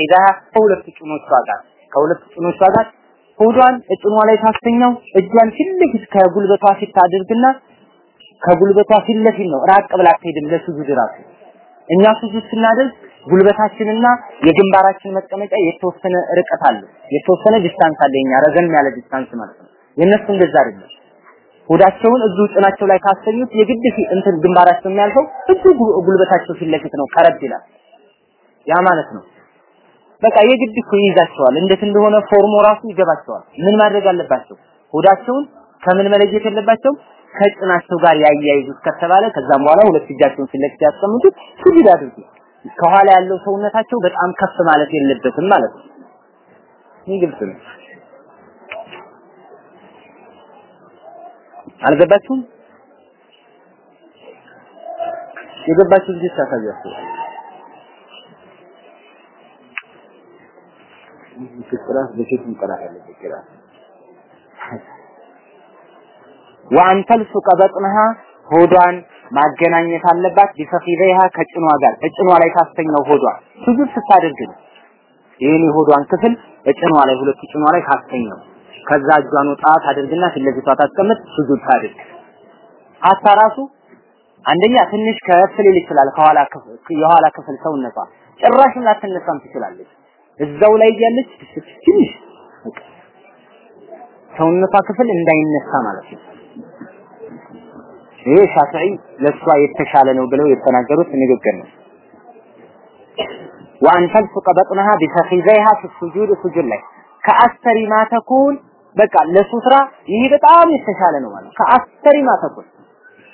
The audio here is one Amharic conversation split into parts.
بفخذيها ከሁለት ጭኖቿ ጋር ከሁለት ጭኖቿ ጋር ሆዷን እጭኗ ላይ ታስተኛው እጇን ፊት ከጉልበቷ ፊት ከጉልበቷ ፊት ነው ራቅ ብላ አትሄድም ለሱጁድ ራሱ። እኛ ሱጁድ ስናደርግ ጉልበታችንና የግንባራችን መቀመጫ የተወሰነ ርቀት አለ የተወሰነ distance አለ የኛ ረዘም ያለ distance ማለት ነው። የነሱ እንደዛ አይደለም። ሆዳቸውን እዚሁ ጭናቸው ላይ ካስተኙት የግድ እንትን ግንባራቸው የሚያልፈው እዚሁ ጉልበታቸው ፊት ነው ቀረብ ይላል። ያ ማለት ነው በቃ የግድ እኮ ይይዛቸዋል። እንዴት እንደሆነ ፎርሙ ራሱ ይገባቸዋል። ምን ማድረግ አለባቸው? ሆዳቸውን ከምን መለየት የለባቸው ከጭናቸው ጋር ያያይዙት ከተባለ ከዛም በኋላ ሁለት እጃቸውን ፊት ለፊት ያስቀምጡት ስጁድ አድርጉ ከኋላ ያለው ሰውነታቸው በጣም ከፍ ማለት የለበትም ማለት ነው። ይህ ነው። አልገባችሁም? የገባችሁ ልጅ ታሳያችሁ ቅራት በፊት መቀራት ያለበት ቅራት ወአን ተልሱቀ በጥንሃ ሆዷን ማገናኘት አለባት ቢፈኺደይሃ ከጭኗ ጋር እጭኗ ላይ ታስተኛው ሆዷ ሱጁድ ስታደርግ ነው የሆዷን ክፍል እጭኗ ላይ ሁለት ጭኗ ላይ ታስተኛው ከዛ እጇን ወጣ ታደርግና ፊት ታስቀምጥ ሱጁድ ታድርግ። ሀታ ራሱ አንደኛ ትንሽ ከፍ ይችላል ከኋላ ክፍል የኋላ ክፍል ሰውነቷ። ጭራሽም ላትነሳም ትችላለች እዛው ላይ እያለች ትንሽ ሰውነቷ ክፍል እንዳይነሳ ማለት ነው ይሄ ሻፊዒ ለሷ የተሻለ ነው ብለው የተናገሩት ንግግር ነው وأن تلصق بطنها بفخذيها في السجود سجود ላይ ከአስተሪ ማ ተኩን በቃ ለሱትራ ይሄ በጣም የተሻለ ነው ማለት ከአስተሪ ማ ተኩን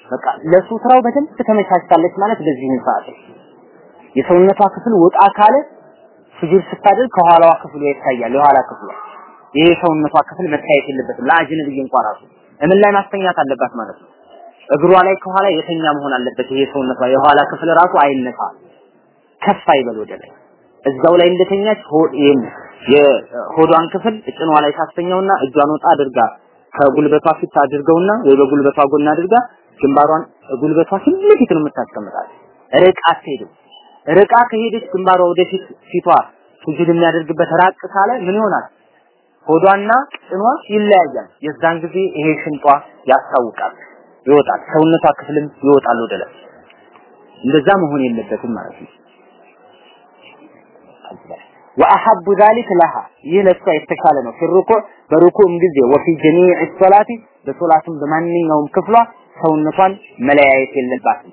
በቃ ለሱትራው በደንብ ተመቻችታለች ማለት በዚህ ሰዓት የሰውነቷ ክፍል ወጣ ካለ ስጁድ ስታደርግ ከኋላዋ ክፍሉ ይታያል የኋላ ክፍሉ ይሄ ሰውነቷ ክፍል መታየት የለበትም። ለአጅነብይ እንኳን ራሱ እምን ላይ ማስተኛት አለባት ማለት ነው? እግሯ ላይ ከኋላ የተኛ መሆን አለበት። ይሄ ሰውነቷ የኋላ ክፍል ራሱ አይነሳ ከፍ አይበል ወደ ላይ። እዛው ላይ እንደተኛች ይሄን የሆዷን ክፍል እጭኗ ላይ ታስተኛውና እጇን ወጣ አድርጋ ከጉልበቷ ፊት አድርገውና ወይ በጉልበቷ ጎን አድርጋ ግንባሯን ጉልበቷ ፊት ለፊት ነው የምታስቀምጣት። ርቃ አትሄድም ርቃ ከሄደች ግንባሯ ወደፊት ፊቷ ስጁድ የሚያደርግበት ራቅ ካለ ምን ይሆናል? ሆዷና ጭኗ ይለያያል። የዛን ጊዜ ይሄ ሽንጧ ያስታውቃል፣ ይወጣል። ሰውነቷ ክፍልም ይወጣል ወደ ላይ። እንደዛ መሆን የለበትም ማለት ነው። ወአሐቡ ዛሊክ ለሃ ይህ የተሻለ ነው። ፊሩኩዕ በሩኩዕም ጊዜ ወፊ ጀሚዕ ሶላቲ በሶላትም በማንኛውም ክፍሏ ሰውነቷን መለያየት የለባትም።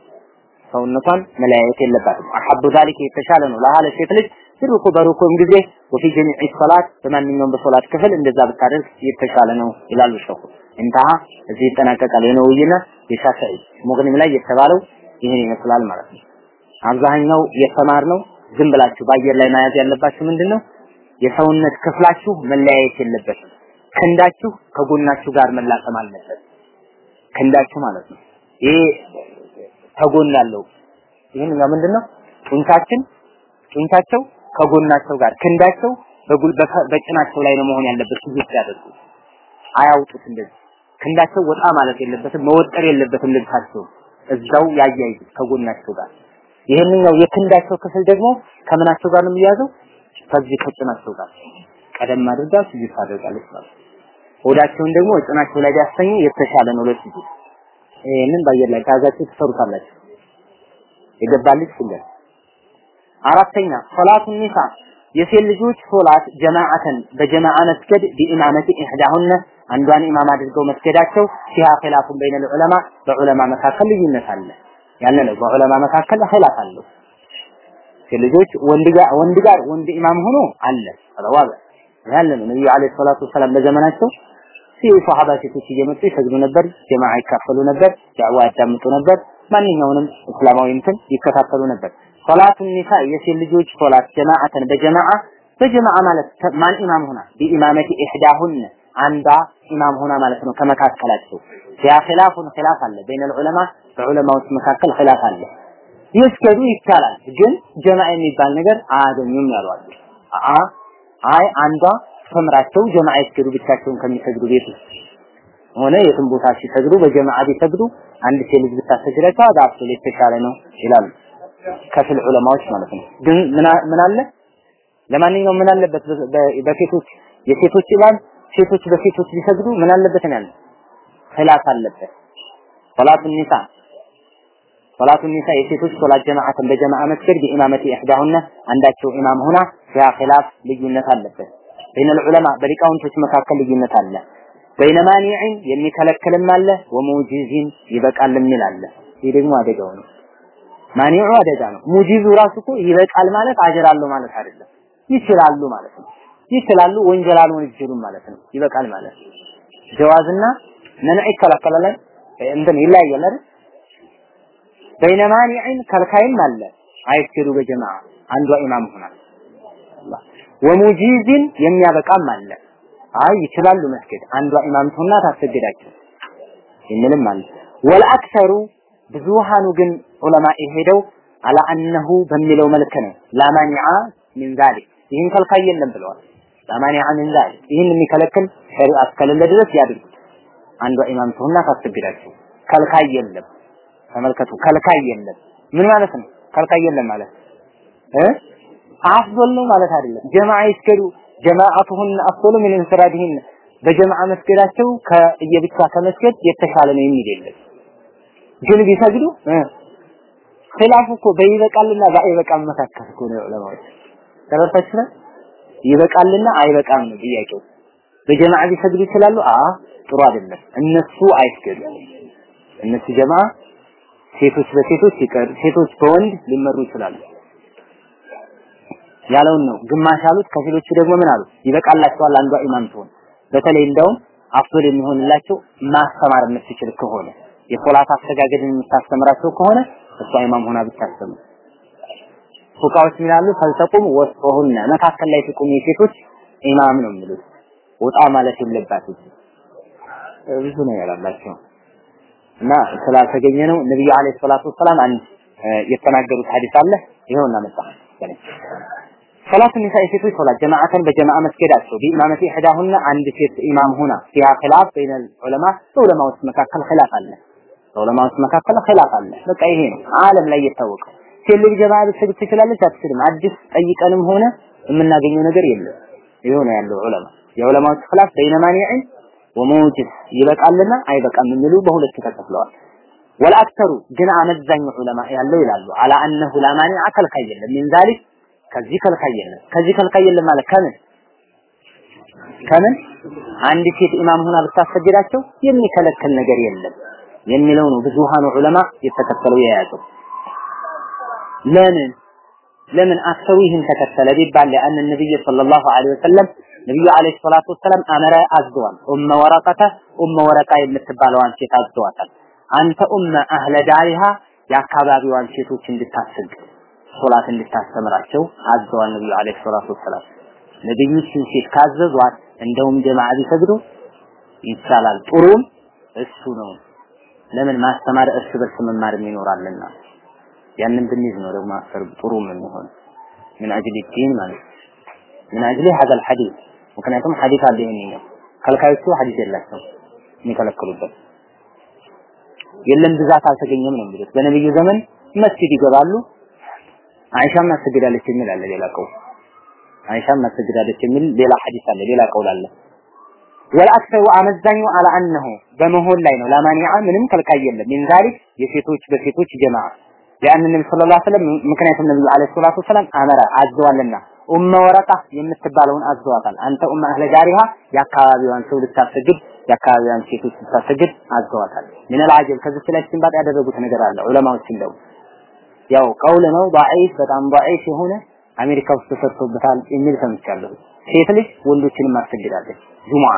ሰውነቷን መለያየት የለባትም። አሐቡ ዛሊክ የተሻለ ነው ለሃለ ሴት ልጅ ሩኩ በሩኩም ጊዜ ወፊ ጀሚዕ ሰላት በማንኛውም በሶላት ክፍል እንደዛ ብታደርግ የተሻለ ነው ይላሉ ሸኹ። እንታሃ እዚህ ይጠናቀቃል። የነውይና የሻፊዒ ሙግኒም ላይ የተባለው ይህን ይመስላል ማለት ነው። አብዛኛው የተማር ነው። ዝም ብላችሁ በአየር ላይ መያዝ ያለባችሁ ምንድነው? የሰውነት ክፍላችሁ መለያየት የለበትም። ክንዳችሁ ከጎናችሁ ጋር መላቀም አለበት። ክንዳችሁ ማለት ነው። ይሄ ከጎን ያለው ይሄን ምንድነው? ጡንቻችን ጡንቻቸው ከጎናቸው ጋር ክንዳቸው በጭናቸው ላይ ነው መሆን ያለበት ስጁድ ሲያደርጉ። አያውጡት እንደዚህ። ክንዳቸው ወጣ ማለት የለበትም መወጠር የለበትም ልብሳቸው። እዛው ያያይዙት ከጎናቸው ጋር። ይሄንኛው የክንዳቸው ክፍል ደግሞ ከምናቸው ጋር ነው የሚያዘው? ከዚህ ከጭናቸው ጋር። ቀደም አድርጋ ታደርጋለች ማለት ሆዳቸውን ደግሞ ጭናቸው ላይ ቢያስተኙ የተሻለ ነው ለስጁድ ይሄንን በአየር ላይ ከያዛችሁ ትሰሩታላችሁ። የገባልሽ ፍለል አራተኛ صلاة النساء። የሴት ልጆች ሶላት جماعة በጀማዓ መስገድ بإمامة إحداهن አንዷን ኢማም አድርገው መስገዳቸው فيها خلاف بين العلماء በዑለማ መካከል ልዩነት አለ። ያለ ነው። በዑለማ መካከል خلاف አለው። ልጆች ወንድ ጋር ወንድ ጋር ወንድ ኢማም ሆኖ አለ። ያለ ነው። ነብዩ عليه الصلاة والسلام በዘመናቸው ሷሃባ ሴቶች እየመጡ ይሰግዱ ነበር ጀማዓ ይካፈሉ ነበር ዳዕዋ ያዳምጡ ነበር ማንኛውንም እስላማዊ እንትን ይከታተሉ ነበር። صلاة النساء የሴት ልጆች ሶላት جماعة በጀማዓ በጀማዓ ማለት ማን ኢማም ሆና? بإمامة إحداهن አንዷ ኢማም ሆና ማለት ነው ከመካከላቸው። فيها خلاف ኺላፍ አለ بين العلماء በዑለማዎች መካከል ኺላፍ አለ። ይስገዱ ይቻላል ግን ጀማዓ የሚባል ነገር አያገኙም ያሏሉ አ አይ አንዷ ተምራቸው ጀማዓ ይስገዱ ብቻቸውን ከሚሰግዱ ቤት ሆነ። የትም ቦታ ሲሰግዱ በጀማዓ ቢሰግዱ አንድ ሴት ልጅ ብታሰግዳቸው አዳፍቶ የተሻለ ነው ይላሉ ከፊል ዑለማዎች ማለት ነው። ግን ምን አለ? ለማንኛውም ምን አለበት? በሴቶች የሴቶች ኢማም ሴቶች በሴቶች ቢሰግዱ ምን አለበት ነው ኺላፍ አለበት። صلاة النساء صلاة النساء የሴቶች ሶላት جماعة በጀማዓ መስገድ بإمامة إحداهن አንዳቸው ኢማም ሆና فيها خلاف ልዩነት አለበት በይነ ዑለማ በሊቃውንቶች መካከል ልዩነት አለ። በይነ ማኒዕን የሚከለክልም አለ ወሙጂዝን ይበቃል የሚል አለ ደግሞ አደጋው ነው። ማኒዑ አደጋ ነው። ሙጂዙ ራሱ ይበቃል ማለት አጀር ማለት አይደለም። ይችላሉ ማለት ነው። ይችላሉ ወንጀል አልወነጀሉም ማለት ነው። ይበቃል ማለት ጀዋዝና መንዕ ይከለከላል። እንትን ይለያያል አይደል? በይነ ማኒዕን ከልካይም አለ። አይስገዱ በጀማዓ። አንዷ ኢማም ሆናል ወሙጂዝን የሚያበቃም አለ። አይ ይችላሉ መስገድ አንዷ ኢማም ትሆንና ታሰግዳቸው የሚልም አለ። والأكثر ብዙሃኑ ግን ዑለማ ሄደው على أنه በሚለው መልክ ነው። لا مانع من ذلك። ይህን ከልካይ የለም ብለዋል። لا مانع من ذلك። ይህን የሚከለክል ሸሪዓ እስከሌለ ድረስ ያድርጉት። አንዷ ኢማም ትሆንና ታሰግዳቸው ከልካይ የለም። ተመልከቱ። ከልካይ የለም። ምን ማለት ነው? ከልካይ የለም ማለት እ አፍዶል ነው ማለት አይደለም። ጀማዓ ይስገዱ ጀማዓቱሁን አፍዶሉ ምን እንፍራዲህን በጀማዓ መስገዳቸው ከየብቻ ከመስገድ የተሻለ ነው የሚል ግን ቢሰግዱ እኮ በይበቃልና በአይበቃም መካከል ነው ዑለማዎች። ተረፈችለ ይበቃልና አይበቃም ነው ጥያቄው። በጀማዓ ቢሰግዱ ይችላሉ? አ ጥሩ አይደለም። እነሱ አይስገዱ። እነሱ ጀማዓ ሴቶች በሴቶች ሴቶች በወንድ ሊመሩ ይችላሉ ያለውን ነው። ግማሽ ያሉት ከፊሎቹ ደግሞ ምን አሉ ይበቃላቸዋል አንዷ ኢማም ትሆን። በተለይ እንደውም አፍዶል የሚሆንላቸው ማስተማር የምትችል ከሆነ የሶላት አስተጋገድን የምታስተምራቸው ከሆነ እሷ ኢማም ሆና ብታስተምር። ፉቃዎች ምን ይላሉ ፈልተቁም ወስጡሁነ መካከል ላይ ትቁም የሴቶች ኢማም ነው የሚሉት። ወጣ ማለት የለባትም። ብዙ ነው ያላላቸው። እና ስላልተገኘ ነው ነብዩ عليه الصلاة والسلام አንድ የተናገሩት ሐዲስ አለ። ይሄው እናመጣ صلاة النساء የሴቶች ሶላት جماعة በጀማዓ መስገዳቸው بإمامة إحداهن አንድ ሴት ኢማም ሆና فيها خلاف بين العلماء በዑለማዎች መካከል ኺላፍ አለ በዑለማዎች መካከል ኺላፍ አለ በቃ ይሄ ነው ዓለም ላይ የታወቀው ሴት ልጅ ጀማዓ ልትሰግድ ትችላለች አትችልም አዲስ ጠይቀንም ሆነ የምናገኘው ነገር የለም ይሄው ነው ያለው ዑለማ የዑለማዎች ኺላፍ በይነ ማኒዕን ወሙጅዝ ይበቃልና አይበቃም የሚሉ በሁለት ተከፍለዋል ወልአክተሩ ግን አመዛኙ ዑለማ ያለው ይላሉ አላ አነሁ ላ ማኒዓ ከልካይ የለም ሚን ዛሊክ ከዚህ ከልካይ የለም ከዚህ ከልካይ የለም ማለት ከምን? ከምን? አንድ ሴት ኢማም ሆና ብታሰግዳቸው የሚከለከል ነገር የለም የሚለው ነው ብዙሃኑ ዑለማ የተከተለው የያዘው። ለምን? ለምን አክሰሩ ይህን ተከተለ ቢባል ለአን ነብይ ሰለላሁ ዐለይሂ ወሰለም ነብዩ ዐለይሂ ሰላቱ ወሰለም አመረ አዘዋል ኡመ ወረቀተ ኡመ ወረቃ የምትባለዋን ሴት አዘዋታል አንተ ኡመ አህለ ዳሪሃ የአካባቢዋን ሴቶች እንድታሰግድ ሶላት እንድታስተምራቸው አዘዋል ነብዩ አለይሂ ሰላቱ ወሰላም ነብዩ ሴት ካዘዟት እንደውም ጀማዓ ቢሰግዱ ይቻላል ጥሩም እሱ ነው ለምን ማስተማር እርስ በርስ መማርም ይኖራልና ያንን ብንይዝ ነው ደግሞ አፈር ጥሩ ምን ሆነ ምን አጅል ዲን ማለት ምን አጅል هذا الحديث ምክንያቱም ሐዲስ አለ ይሄኛው ከልካዮቹ ሐዲስ የላቸው የሚከለክሉበት የለም ብዛት አልተገኘም ነው የሚሉት በነብዩ ዘመን መስጊድ ይገባሉ አይሻም ማስገዳለች የሚል አለ ሌላ ቀው አይሻም ማስገዳለች የሚል ሌላ ሐዲስ አለ ሌላ ቀውል አለ። ወልአክሰሩ አመዛኙ አነሁ በመሆን ላይ ነው። ለማኒዓ ምንም ከልካይ የለም። ሚን የሴቶች በሴቶች ጀማዓ። ያን ሰለላሁ ዐለይሂ ወሰለም ምክንያቱም ነብዩ ዐለይሂ ሰላቱ ወሰለም አመረ አዘዋልና። ኡመ ወረቃ የምትባለውን አዘዋታል። አንተ ኡመ አህለ ጃሪሃ የአካባቢዋን ሰው ልታሰግድ የአካባቢዋን ሴቶች ልታሰግድ አዘዋታል። ምን አልዓጀብ ከዚህ ላይ ሲንባጥ ያደረጉት ነገር አለ ዑለማዎች እንደው ያው ቀውል ነው ضعيف በጣም ضعيف የሆነ አሜሪካ ውስጥ ተሰርቶበታል የሚል ሰምቻለሁ ሴት ልጅ ወንዶችንም አሰግዳለች ጁሙዓ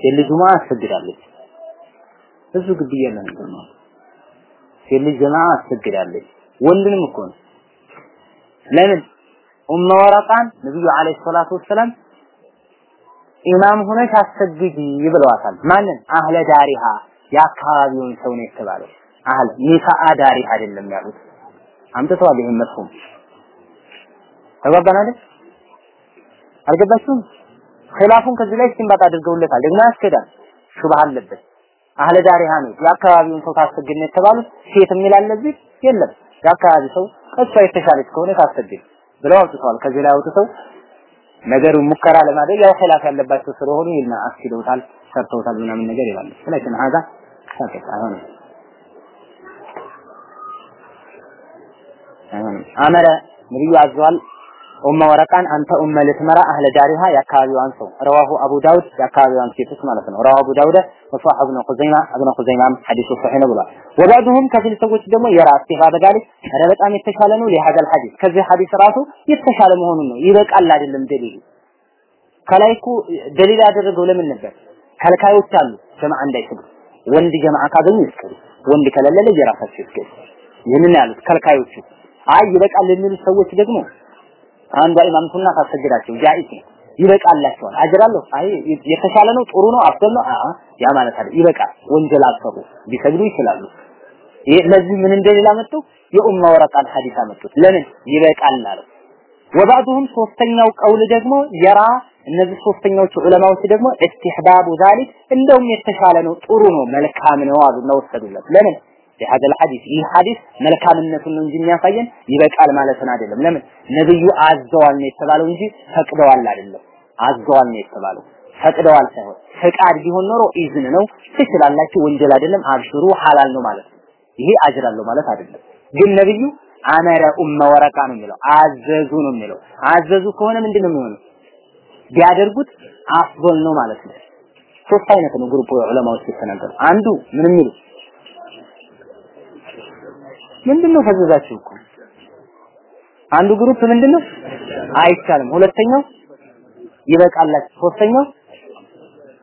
ሴት ልጅ ጁሙዓ አሰግዳለች ብዙ ግድ የለም ነው ሴት ልጅ ጀማዓ አሰግዳለች ወንድንም እኮ ነው ለምን ኡመ ወረቃን ነብዩ አለይሂ ሰላቱ ወሰላም ኢማም ሆነሽ አሰግጂ ብለዋታል ማንን አህለ ዳሪሃ የአካባቢውን ሰው ነው የተባለው አህል ኒሳአ ዳሪ አይደለም ያሉት። አምጥተዋል ይሄን መፍሁም ተጓባን አይደል? አልገባችሁም? ኺላፉን ከዚህ ላይ ሲንባጥ አድርገውለታል። ደግሞ ያስከዳል ሹብሃ አለበት። አህለ ዳሪሃ ነው። የአካባቢውን ሰው ታሰግድ የተባሉት ሴት የሚል የለም። የአካባቢ ሰው ከሷ የተሻለች ከሆነ ታሰግድ ብለው አውጥተዋል። ከዚህ ላይ አውጥተው ነገሩን ሙከራ ለማድረግ ያው ኺላፍ ያለባቸው ስለሆኑ ይልና አስኪደውታል፣ ሰርተውታል ምናምን ነገር ይላሉ። ስለዚህ ሀዛ ሳቀጥ አይሆንም አመረ ነብዩ አዘዋል ኡመ ወረቃን አንተ ኡመ ልትመራ አህለ ዳሪሃ የአካባቢዋን ሰው ረዋሁ አቡ ዳውድ የአካባቢዋን ሴቶች ማለት ነው። ረዋሁ አቡ ዳውድ ወሷህ እብነ ኹዘይማ እብነ ኹዘይማም ሐዲሱ ሰሒህ ነው ብሏል። ወባዱሁም ከፊል ሰዎች ደግሞ የራ ኢስቲፋ በዳሊክ ኧረ በጣም የተሻለ ነው ለሀገል ሐዲስ ከዚህ ሐዲስ ራሱ የተሻለ መሆኑን ነው። ይበቃል አይደለም ደሊሉ ከላይ እኮ ደሊል ያደረገው ለምን ነበር? ከልካዮች አሉ ጀማዓ እንዳይሰግዱ ወንድ ጀማዓ ካገኙ ይስገዱ፣ ወንድ ከሌለ ለየራሳቸው ይስገዱ። ይህንን ያሉት ከልካዮቹ። አይ ይበቃል የሚሉ ሰዎች ደግሞ አንዷ ኢማም ትሁንና ታሰግዳቸው جائز ነው ይበቃላቸዋል። አጅር አይ የተሻለ ነው፣ ጥሩ ነው፣ أفضل ያ ማለት አይደል። ይበቃል። ወንጀል አልሰሩ ቢሰግዱ ይችላሉ። ለዚህ ምን እንደሌላ መጡ የኡሙ ወረቃን ሐዲስ አመጡት። ለምን ይበቃል አለው። وبعضهم ሶስተኛው ቀውል ደግሞ يرى እነዚህ ሶስተኛዎቹ ዑለማዎች ደግሞ استحباب ذلك እንደውም የተሻለ ነው፣ ጥሩ ነው፣ መልካም ነው አሉና ወሰዱለት። ለምን የሀደ ሐዲስ ይህ ሐዲስ መልካምነቱን ነው እንጂ የሚያሳየን ይበቃል ማለትን አይደለም። ለምን ነብዩ አዘዋል ነው የተባለው እንጂ ፈቅደዋል አይደለም። አዘዋል ነው የተባለው ፈቅደዋል ሳይሆን ፈቃድ ቢሆን ኖሮ إذن ነው ትችላላችሁ፣ ወንጀል አይደለም፣ አብሽሩ ሐላል ነው ማለት ነው። ይሄ አጅር ማለት አይደለም። ግን ነብዩ أمر أم ورقة ነው የሚለው አዘዙ ነው የሚለው አዘዙ ከሆነ ምንድን ነው የሚሆነው? ቢያደርጉት أفضل ነው ማለት ነው። ሶስት አይነት ነው group ዑለማዎች ሲተናገሩ አንዱ ምን የሚሉ ምንድነው ፈዘዛችሁ እኮ? አንዱ group ምንድነው? አይቻልም። ሁለተኛው ይበቃላችሁ። ሶስተኛው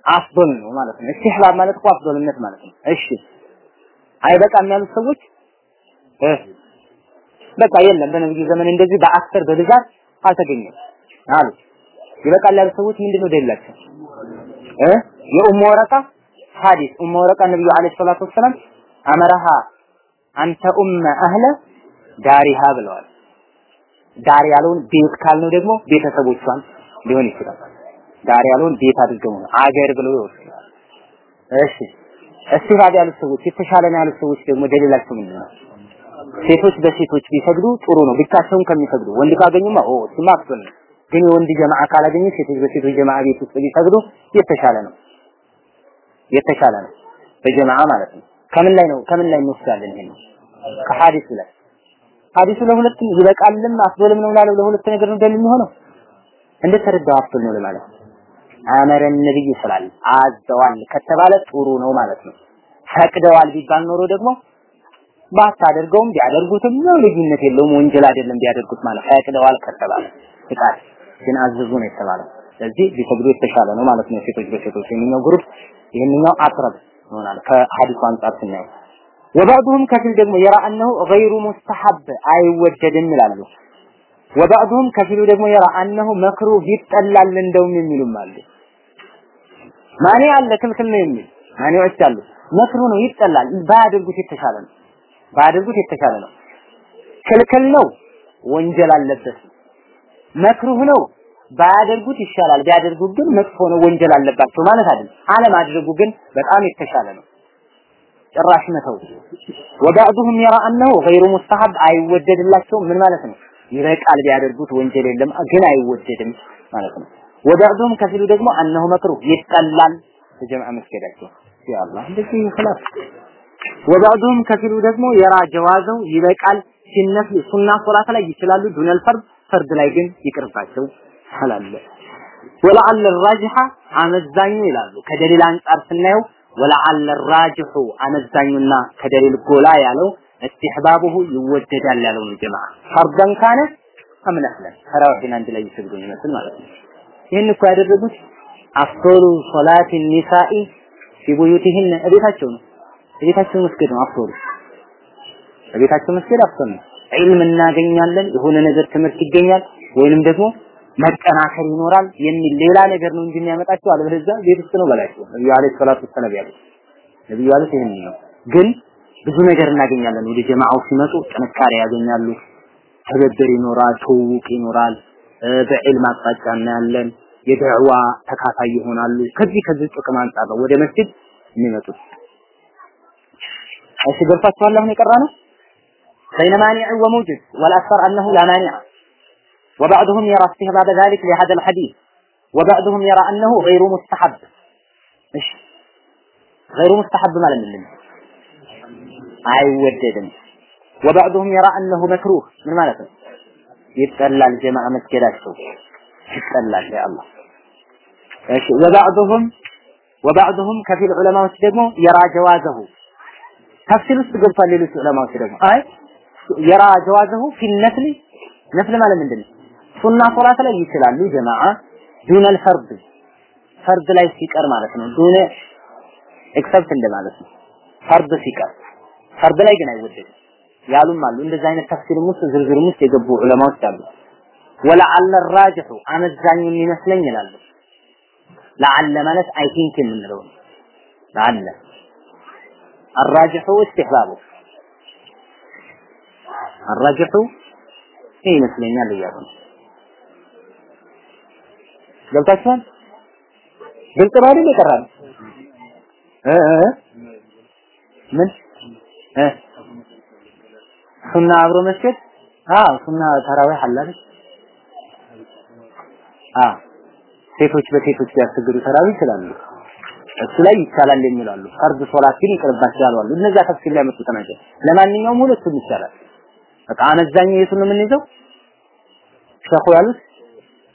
أفضل ነው ማለት ነው። استحباب ማለት እኮ አፍዶልነት ማለት ነው። እሺ አይበቃም ያሉት ሰዎች? እ በቃ የለም። በነብዩ ዘመን እንደዚህ በአክተር በብዛት አልተገኘም አሉ። ይበቃል ያሉት ሰዎች ምንድነው ደላቸው? እ የኡሙ ወረቃ ሐዲስ። ኡሙ ወረቃ ነብዩ አለይሂ ሰላቱ ወሰላም አመረሃ አንተ ኡመ አህለ ዳሪሃ ብለዋል። ዳር ያለውን ቤት ካልነው ደግሞ ቤተሰቦቿን ሊሆን ይችላል። ዳር ያለውን ቤት አድርገው ነው አገር ብለው ይወስዳል። እሺ እስቲፋድ ያሉት ሰዎች የተሻለ ነው ያሉት ሰዎች ደግሞ ደሊላቸው ምንድን ነው? ሴቶች በሴቶች ቢሰግዱ ጥሩ ነው ብቻቸውን ከሚሰግዱ ወንድ ካገኙማ ኦ ነው። ግን የወንድ ጀማዓ ካላገኙ ሴቶች በሴቶች ጀማዓ ቤት ውስጥ ቢሰግዱ የተሻለ ነው የተሻለ ነው በጀማዓ ማለት ነው። ከምን ላይ ነው? ከምን ላይ እንወስዳለን ይሄን? ከሐዲሱ ላይ። ሐዲሱ ለሁለት ይበቃልም አፍዶልም ነው ላለው ለሁለት ነገር ነው ደሊል የሚሆነው። እንዴት ተረዳው أفضل ነው ለማለት أمر ነብይ ስላል አዘዋል ከተባለ ጥሩ ነው ማለት ነው። ፈቅደዋል ቢባል ኖሮ ደግሞ ባታደርገውም ቢያደርጉትም ነው ልዩነት የለውም ወንጀል አይደለም ቢያደርጉት ማለት ፈቅደዋል ከተባለ ፍቃድ ግን አዘዙ ነው የተባለው። ስለዚህ ቢሰግዱ የተሻለ ነው ማለት ነው። ሴቶች በሴቶች የሚኛው group ይህንኛው أقرب ይሆናል ከሐዲሱ አንጻር ስናየው። وبعضهم ከፊል ደግሞ يرى أنه غير مستحب አይወደድም ይላሉ። ወባዕዱሁም ከፊሉ ደግሞ የራ አነሁ መክሩህ ይጠላል እንደውም የሚሉም አሉ። ማኔ አለ ክልክል ነው የሚል ማኔዎች አሉ። መክሩህ ነው ይጠላል። ባያደርጉት የተሻለ ነው። ባያደርጉት የተሻለ ነው። ክልክል ነው። ወንጀል አለበት። መክሩህ ነው ባያደርጉት ይሻላል ቢያደርጉት ግን መጥፎ ነው ወንጀል አለባቸው ማለት አይደለም አለማድረጉ ግን በጣም የተሻለ ነው ጭራሽ መተው ወባዕዱሁም የራ አነሁ ገይሩ ሙስተሐብ አይወደድላቸውም ምን ማለት ነው ይበቃል ቢያደርጉት ወንጀል የለም ግን አይወደድም ማለት ነው ወባዕዱሁም ከፊሉ ደግሞ አነሁ መክሩህ ይጠላል በጀምዓ መስገዳቸው ያአላህ እንደዚህ خلاص ወባዕዱሁም ከፊሉ ደግሞ የራ ጀዋዘው ይበቃል ሲነፍል ሱና ሶላት ላይ ይችላሉ ዱነል ፈርድ ፈርድ ላይ ግን ይቅርባቸው አላለ ወለዓለ ራጅሐ አመዛኙ ይላሉ። ከደሊል አንጻር ስናየው ወለዓለ ራጅሑ አመዛኙና ከደሊል ጎላ ያለው እስትሕባቡሁ ይወደዳል ያለው ጀማዓ። ፈርደን ካነ አምነህለን ተራዊሕን አንድ ላይ ይሰግዱ ይመስል ማለት ነው። ይህን እኮ ያደረጉት አፍቶሉ ሶላት ኒሳኢ ፊ ቡዩቲህን እቤታቸው ነው። እቤታቸው መስገድ ነው አፍቶሉ እቤታቸው መስገድ አፍቶል ነው። ዒልም እናገኛለን የሆነ ነገር ትምህርት ይገኛል ወይንም ደግሞ መጠናከር ይኖራል የሚል ሌላ ነገር ነው እንጂ የሚያመጣቸው አለበለዚያ ቤት ውስጥ ነው በላቸው ነብዩ አለይሂ ሰላቱ ወሰለም ያሉት ነብዩ ያሉት ይሄን ነው ግን ብዙ ነገር እናገኛለን ወደ ጀማዓው ሲመጡ ጥንካሬ ያገኛሉ ትብብር ይኖራል ትውውቅ ይኖራል በዕልም አቅጣጫ እናያለን የደዕዋ ተካፋይ ይሆናሉ ከዚህ ከዚህ ጥቅም አንጻር ነው ወደ መስጊድ የሚመጡት እሺ ገብታችኋል አሁን የቀራ ነው بين مانع وموجب والأكثر أنه لا مانع وبعضهم يرى استحباب ذلك لهذا الحديث وبعضهم يرى أنه غير مستحب إيش غير مستحب ما لم አይወደድም وبعضهم يرى أنه مكروه ምን ማለት ነው ይጠላል ጀማዓ መስገዳቸው ይጠላል ያ አላህ እሺ وبعضهم وبعضهم ከፊል ዑለማዎች ደግሞ የራ ጀዋዘሁ ተፍሲል ውስጥ ገብቷል ሌሎች ዑለማዎች ደግሞ አይ የራ ጀዋዘሁ ፊ ነፍል ነፍል ማለት ምንድን ነው ሱና ሶላት ላይ ይችላሉ ጀማዓ ዱነል ፈርድ ፈርድ ላይ ሲቀር ማለት ነው ዱነ ኤክሰፕት እንደማለት ነው ፈርድ ሲቀር ፈርድ ላይ ግን አይወደድም ያሉም አሉ እንደዚህ አይነት ተፍሲርም ውስጥ ዝርዝርም ውስጥ የገቡ ዑለማዎች አሉ ወለዓለ ራጅሑ አመዛኝ የሚመስለኝ ይላሉ ለዓለ ማለት አይ ቲንክ የምንለው ነው ለዓለ الراجح استحبابه الراجح ይሄ ይመስለኛል እያሉ ነው ገብታችኋል? ግልጽ ነው አይደል ምን? ሱና አብሮ መስገድ? አዎ ሱና ተራዊህ አለ አዎ ሴቶች በሴቶች ቢያሰግዱ ተራዊህ ይችላሉ። እሱ ላይ ይቻላል የሚላሉ። ፈርድ ሶላት ግን ይቅርባቸው ያሉ እነዚያ ተፍሲል ላይ መጡት ናቸው። ለማንኛውም ሁለቱም ይቻላል። በቃ አመዛኝ የቱን ነው የምንይዘው? ሸኹ ያሉት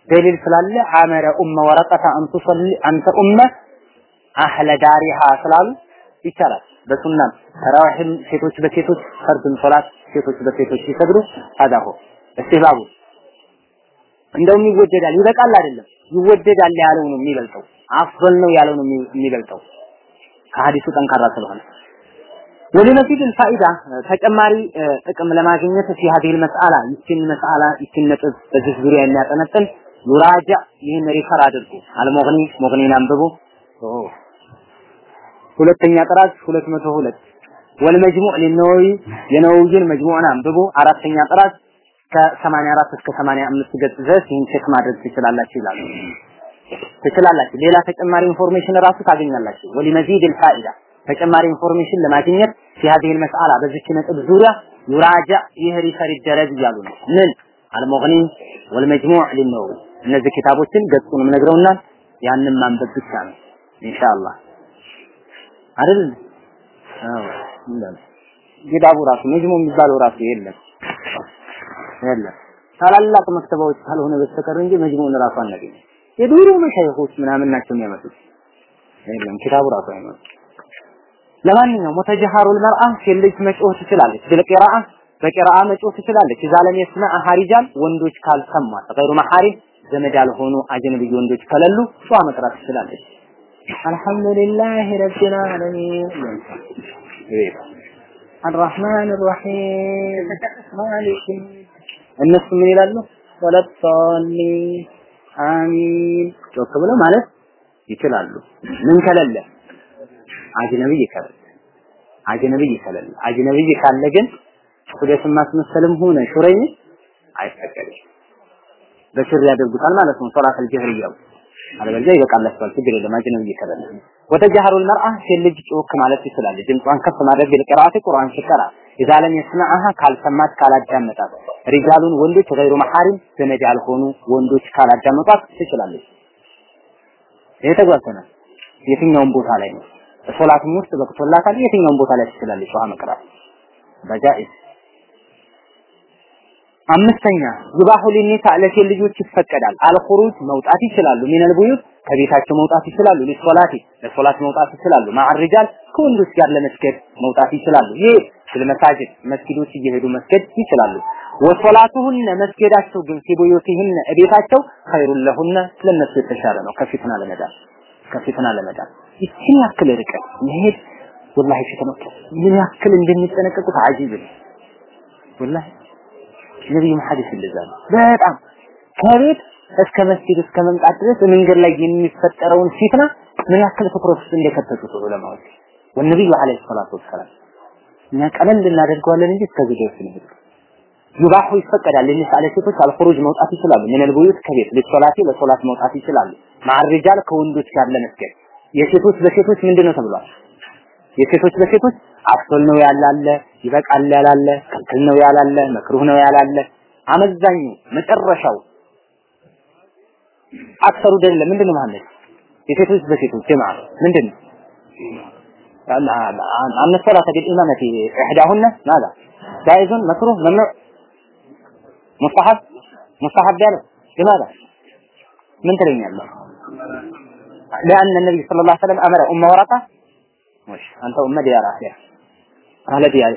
ደሊል ስላለ አመረ ኡመ ወረቀታ አንተሰል አንተ ኡመ አህለ ዳሪሃ ስላሉ ይቻላል። በሱና ተራዊህም ሴቶች በሴቶች ፈርድም ሶላት ሴቶች በሴቶች ሲሰግዱ አዳሁ እስቲባቡ እንደውም ይወደዳል ይበቃል አይደለም? ይወደዳል ያለው ነው የሚበልጠው። አፍል ነው ያለው ነው የሚበልጠው። ከሐዲሱ ጠንካራ ስለሆነ። ولنزيد الفائدة تجمعي ጥቅም ለማግኘት في هذه ይችን مسألة ይችን ነጥብ በዚህ ዙሪያ የሚያጠነጥን يراجع يهن ريخار عددكو على مغني مغني نامببو هلت تنياتراز هلت متو هلت والمجموع للنووي ينووي المجموع نامببو. عرات تنياتراز كثمانية عرات كثمانية عمد سجد زرس يهن شك مادرد تشل على الله تشل تشل على الله ليلا فك أمار انفورميشن راسو تعجلنا الله ولمزيد الفائدة فك أمار انفورميشن لما جنيت في هذه المسألة بذي كنت أبزورة يراجع يهري فريد جرد يالون من على مغني والمجموع للنووي። እነዚህ ኪታቦችን ገጹንም ነግረውናል። ያንን ማንበብ ብቻ ነው ኢንሻአላህ። አይደል? አዎ። ኪታቡ ራሱ መጅሙ የሚባለው ራሱ የለም። የለም። ታላላቅ መክተባዎች ካልሆነ በስተቀር እንጂ መጅሙን ራሱ አናገኝ የዱሮ መሻይኾች ምናምን ናቸው የሚያመጡት። የለም ኪታቡ ራሱ አይመጣም ለማንኛውም ሙተጀሃሩል መርአ ሴት መጮህ ትችላለች። ቢልቂራአ በቂራአ መጮህ ትችላለች። እዛ ለም ሀሪጃል ወንዶች ካልሰሟት ገይሩ መሐሪም ዘመድ ያልሆኑ አጀንብይ ወንዶች ከለሉ ዱዓ መቅራት ትችላለች። አልሐምዱሊላህ ረቢል ዓለሚን አርራህማን አርራሂም ማሊክ እነሱ ምን ይላሉ? ወለጣሊ አሚን ጮክ ብለው ማለት ይችላሉ። ምን ከሌለ አጅነብይ ከሌለ አጅነብይ ከሌለ አጅነብይ ካለ ግን ሁደት ማስመሰልም ሆነ ሹረኝ አይፈቀድም። በስር ያደርጉታል ማለት ነው። ሶላት الجهرية ው አለበለዚያ ይበቃላቸዋል። ችግር የለም أجنبي ከሌለ وتجهر المرأة ሴት ልጅ ጮክ ማለት ትችላለች ድምጿን ከፍ ማድረግ بالقراءة ቁርአን ሲቀራ إذا لم يسمعها ካልሰማት ካላዳመጣት رجال ወንዶች غير محارم ዘመድ ያልሆኑ ወንዶች ካላዳመጧት ትችላለች። ይሄ የትኛውም ቦታ ላይ ነው። ሶላትም ውስጥ በቅቶላታል። የትኛውም ቦታ ላይ ትችላለች። ውሃ መቅራት በጃኢዝ አምስተኛ ይባሁ ሊኒሳ ለሴት ልጆች ይፈቀዳል። አልኹሩጅ መውጣት ይችላሉ። ሚነል ቡዩት ከቤታቸው መውጣት ይችላሉ። ለሶላቲ ለሶላት መውጣት ይችላሉ። ማዕርጃል ከወንዶች ጋር ለመስገድ መውጣት ይችላሉ። ይህ ለመሳጅድ መስጊዶች እየሄዱ መስገድ ይችላሉ። ወሶላቱሁነ መስገዳቸው ግን ሲቡዩቲህነ እቤታቸው ኸይሩን ለሁነ ለነሱ የተሻለ ነው። ከፊትና ለመዳን ከፊትና ለመዳን። ይችን ያክል ርቀት መሄድ ወላሂ ፊትነው ምን ያክል እንደሚጠነቀቁት አጂብ ወላሂ ነብይ መሐዲስ እንደዛ በጣም ከቤት እስከ መስጊድ እስከ መምጣት ድረስ መንገድ ላይ የሚፈጠረውን ፊትና ምን ያክል ትኩረት ውስጥ እንደከተቱት ዑለማዎች ወነቢዩ አለይሂ ሰላቱ ወሰላም እኛ ቀለል እናደርገዋለን እንጂ እስከ ዝጋይ ስንሄድ ይባሁ ይፈቀዳል። ለኒሳ ሴቶች አልኹሩጅ መውጣት ይችላሉ። ምን አልቡዩት ከቤት ለሶላቴ ለሶላት መውጣት ይችላሉ። ማዕርጃል ከወንዶች ጋር ለመስገድ የሴቶች ለሴቶች ምንድነው ተብሏል? የሴቶች ለሴቶች አፍል ነው ያላለ ይበቃል ያላለ ክልክል ነው ያላለ መክሩህ ነው ያላለ አመዛኙ መጨረሻው አክሰሩ ደለ ምንድን ነው ማለት የሴቶች በሴቶች ጀማ ምንድን ነው أن الصلاة بالإمامة إحداهن ماذا؟ جائز مكروه ممنوع مستحب مستحب ذلك لماذا؟ من ترين الله لأن النبي صلى الله عليه وسلم أمر أم ورقة مش أنت أم ديار أخير አለብ ያለ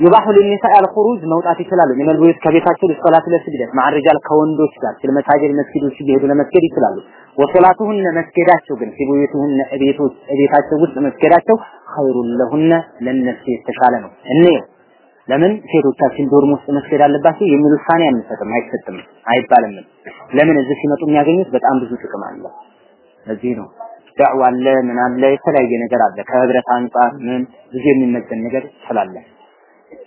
ይባሁ ለኒሳኢ አልኹሩጅ መውጣት ይችላሉ። ሚነል ቤት ከቤታቸው ለሶላት ለስግደት ማዕረጃል ከወንዶች ጋር ስለመሳጀድ መስጊዶች እየሄዱ ለመስገድ ይችላሉ። ወሶላቱሁን መስገዳቸው ግን ሲቡዩቱሁን ቤቶች ቤታቸው ውስጥ መስገዳቸው ኸይሩን ለሁነ ለነፍስ የተሻለ ነው። እኔ ለምን ሴቶቻችን ዶርም ውስጥ መስገድ አለባቸው የሚል ውሳኔ አንሰጥም፣ አይሰጥም፣ አይባልም። ለምን እዚህ ሲመጡ የሚያገኙት በጣም ብዙ ጥቅም አለ። ለዚህ ነው ዳዕዋ አለ ምን አለ የተለያየ ነገር አለ ከህብረት አንጻር ምን ብዙ የሚመዘን ነገር ስላለ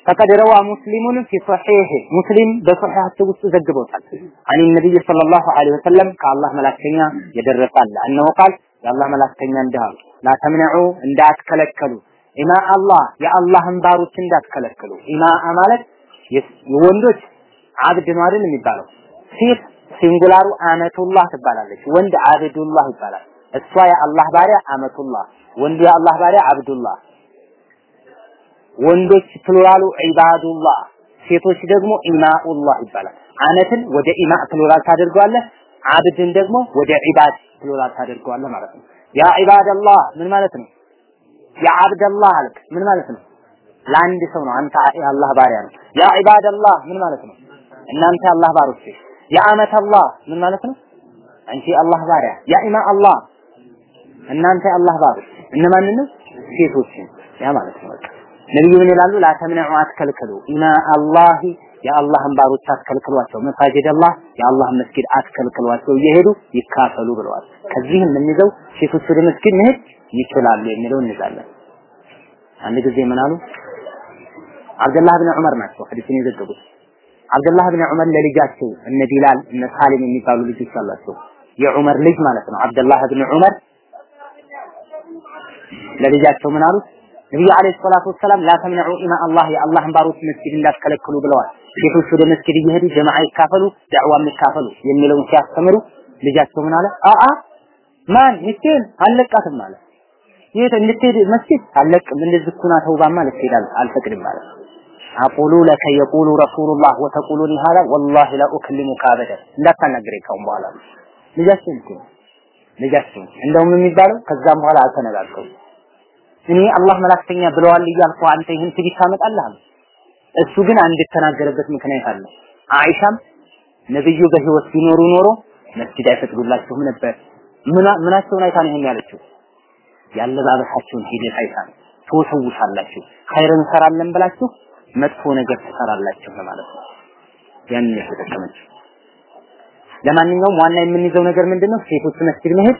فقد روى مسلم في صحيحه مسلم بصحيحته ውስጥ ዘግቦታል عن النبي صلى الله عليه وسلم ከአላህ መላእክተኛ የደረሳል أنه قال የአላህ መላእክተኛ እንዳሉ ላ ተምነዑ እንዳትከለከሉ ኢማ አላህ የአላህን ባሮች እንዳትከለክሉ ኢማ ማለት የወንዶች አብድ ነው አይደል የሚባለው ሴት ሲንጉላሩ አመቱላህ ትባላለች ወንድ አብዱላህ ይባላል እሷ የአላህ ባሪያ አመቱላህ ወንዱ የአላህ ባሪያ አብዱላህ ወንዶች ፕሉራሉ ዒባዱላህ ሴቶች ደግሞ ኢማኡላህ ይባላል። አነትን ወደ ኢማ ፕሉራል ታደርገዋለህ አብድን ደግሞ ወደ ዒባድ ፕሉራል ታደርገዋለህ ማለት ነው። ያ ዒባደላህ ምን ማለት ነው? ያ አብደላህ አልክ ምን ማለት ነው? ለአንድ ሰው ነው አንተ የአላህ ባሪያ ነው ያ ዒባደላህ ምን ማለት ነው? እናንተ የአላህ ባሮች ያ አመተላህ ምን ማለት ነው? አንቺ የአላህ ባሪያ ያ ኢማ አላህ እናንተ የአላህ ባሮች እነማንን ሴቶችን ያ ማለት ነው በቃ ነብዩ ምን ይላሉ? ላተምነዑ አትከልክሉ ኢማ አላህ የአላህን ባሮች አትከልክሏቸው፣ መሳጅድ አላህ የአላህን መስጊድ አትከልክሏቸው እየሄዱ ይካፈሉ ብለዋል። ከዚህም የምንይዘው ሴቶች ወደ መስጊድ መሄድ ይችላሉ የሚለው እንይዛለን። አንድ ጊዜ ምን አሉ? አብደላህ ብን ዑመር ናቸው ሐዲስን የዘገቡት። አብደላህ ብን ዑመር ለልጃቸው እነ ቢላል እነ ሳሊም የሚባሉ ልጆች አላቸው። የዑመር ልጅ ማለት ነው። አብደላህ ብን ዑመር ለልጃቸው ምን አሉት? ነብዩ አለይሂ ሰላቱ ወሰላም ላ ተምነዑ ኢማ አላህ የአላህን ባሮች መስጊድ እንዳትከለክሉ ብለዋል። ሴቶች ወደ መስጊድ እየሄዱ ጀማዓ ይካፈሉ፣ ዳዕዋም ይካፈሉ የሚለውን ሲያስተምሩ ልጃቸው ምን አለ? አአ ማን ሚስቴን አልለቃትም አለ። የት እንድትሄድ መስጊድ አልለቅም፣ እንደዚህ ኩና ተውባማ ልትሄድ አልፈቅድም ማለት አቁሉ ለከ የቁሉ ረሱሉላህ ወተቁሉኒ ሀዛ ወላሂ ላ ኡከሊሙከ አበደን እንዳታናግረኝ ካሁን በኋላ ልጃችን ልጃችን እንደውም የሚባለው ከዛም በኋላ አልተነጋገሩም። እኔ አላህ መላክተኛ ብለዋል እያልኩ አንተ ይህን ትቢት ታመጣለህ እሱ ግን አንድ የተናገረበት ምክንያት አለ። አይሻም ነብዩ በህይወት ቢኖሩ ኖሮ መስጊድ አይፈቅዱላችሁም ነበር። ምናቸውን አይታ ነው ይሄን ያለችው? ያለባበሳቸውን ሂደት አይታ ነው። ትወሰውሳላችሁ፣ ኸይር እንሰራለን ብላችሁ መጥፎ ነገር ትሰራላችሁ ማለት ነው። ያንን የተጠቀመችው። ለማንኛውም ዋና የምንይዘው ነገር ምንድነው? ሴቶች መስጊድ መሄድ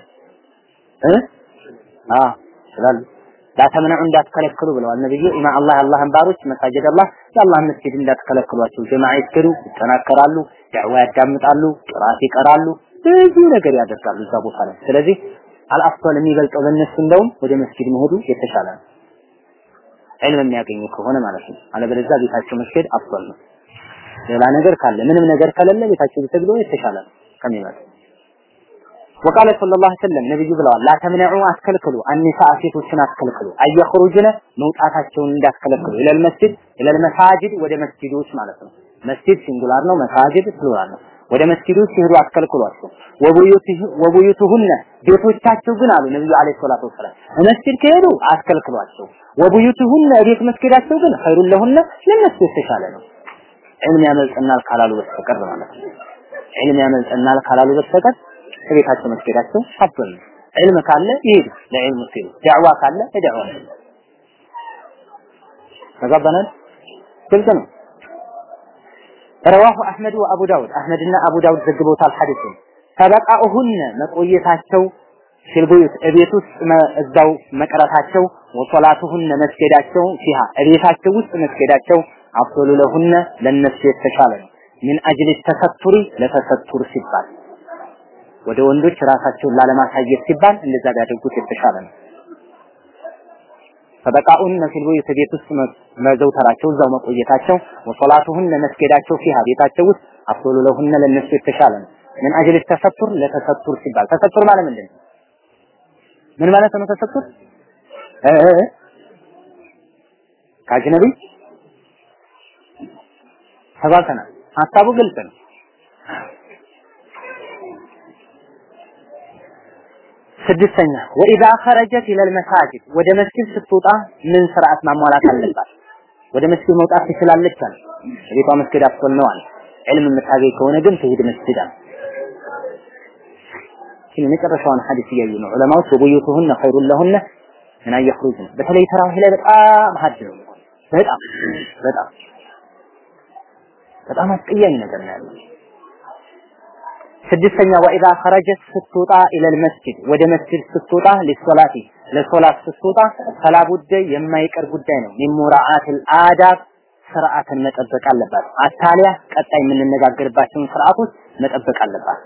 እ አ ስላሉ ላተምነዑ እንዳትከለክሉ ብለዋል ነብዩ። ኢማ አላህ አላህን ባሮች መሳጀድ አላህ የአላህን መስጊድ እንዳትከለክሏቸው። ጀማዓ ይስገዱ፣ ይጠናከራሉ፣ ዳዕዋ ያዳምጣሉ፣ ቅራት ይቀራሉ፣ ብዙ ነገር ያደርጋሉ እዛ ቦታ ላይ። ስለዚህ አልአፍሷል የሚበልጠው ለነሱ እንደውም ወደ መስጊድ መሄዱ የተሻለ ነው። ዒልም የሚያገኙ ከሆነ ማለት ነው። አለበለዚያ ቤታቸው መስጊድ أفضل ነው። ሌላ ነገር ካለ ምንም ነገር ከሌለ ቤታቸው ቢሰግዱ የተሻለ ነው ከሚመጣው وقال صلى الله عليه وسلم ነብዩ ብለዋል لا تمنعوا አትከልክሉ النساء ሴቶችን አትከልክሉ أن يخرجن መውጣታቸውን እንዳትከለክሉ إلى المسجد إلى المساجد ወደ መስጂዶች ማለት ነው። መስጂድ singular ነው፣ مساجد plural ነው። ወደ መስጂዶች ሲሄዱ አትከልክሏቸው። وبيوتهن ቤቶቻቸው ግን አሉ ነብዩ عليه الصلاة والسلام መስጂድ ከሄዱ አትከልክሏቸው። ወቡዩቱሁነ ቤት መስጊዳቸው ግን ኸይሩን ለሁነ ለነሱ የተሻለ ነው። ዒልም ያመልጠናል ካላሉ በስተቀር ማለት ነው። ዒልም ያመልጠናል ካላሉ በስተቀር ከቤታቸው መስገዳቸው አፍል ዒልም ካለ ይሄዱ ለዒልም ሲሉ፣ ዳዕዋ ካለ ለዳዕዋ ተጋባናል። ግልጽ ነው። ረዋሁ አህመድ ወአቡ ዳውድ አህመድና አቡ ዳውድ ዘግበውታል ሐዲሱን فبقاؤهن መቆየታቸው في البيوت እቤት ውስጥ እዛው መቅረታቸው وصلاتهن መስገዳቸው فيها እቤታቸው ውስጥ መስገዳቸው أفضل لهن ለነሱ የተሻለ ነው። من أجل التستر ለ تستر ሲባል ወደ ወንዶች ራሳቸውን ላለማሳየት ሲባል እንደዛ ቢያደርጉት የተሻለ ነው። فبقاؤهن في البيوت ቤት ውስጥ መዘውተራቸው እዛው መቆየታቸው وصلاتهن መስገዳቸው فيها ቤታቸው ውስጥ አፍሉ ለሁነ ለነሱ የተሻለ ነው። ምን አጅል ተሰቱር ለተሰቱር ሲባል ተሰቱር ማለት ምንድን ነው? ምን ማለት ነው ተሰቱር? ከአጅነቢ ተባልተናል። ሀሳቡ ግልጽ ነው። ስድስተኛ ወኢዛ ኸረጀት ኢለል መሳጅድ ወደ መስጊድ ስትወጣ ምን ስርዓት ማሟላት አለባት? ወደ መስጊድ መውጣት ትችላለች አለ። ቤቷ መስጊድ አፍቶል ነው አለ። የምታገኝ ከሆነ ግን ትሂድ መስጊድ አለ። የመጨረሻውን ሐዲስ እያዩ ነው ዑለማዎች ወቡዩቱሁነ ኸይሩን ለሁነ ምን አየኽሩጅነ በተለይ ተራዊህ ላይ በጣም ሀድ ነው በጣም በጣም በጣም አስቀያሚ ነገር ነው ያለው። ስድስተኛ ወኢዛ ኸረጀት ስትወጣ ኢለል መስጂድ ወደ መስጂድ ስትወጣ ሊሶላቲ ለሶላት ስትወጣ ፈላቡደ የማይቀር ጉዳይ ነው። ሚሙራአትል አዳብ ስርዓትን መጠበቅ አለባት። አታሊያ ቀጣይ የምንነጋገርባቸውን ስርዓቶች መጠበቅ አለባት።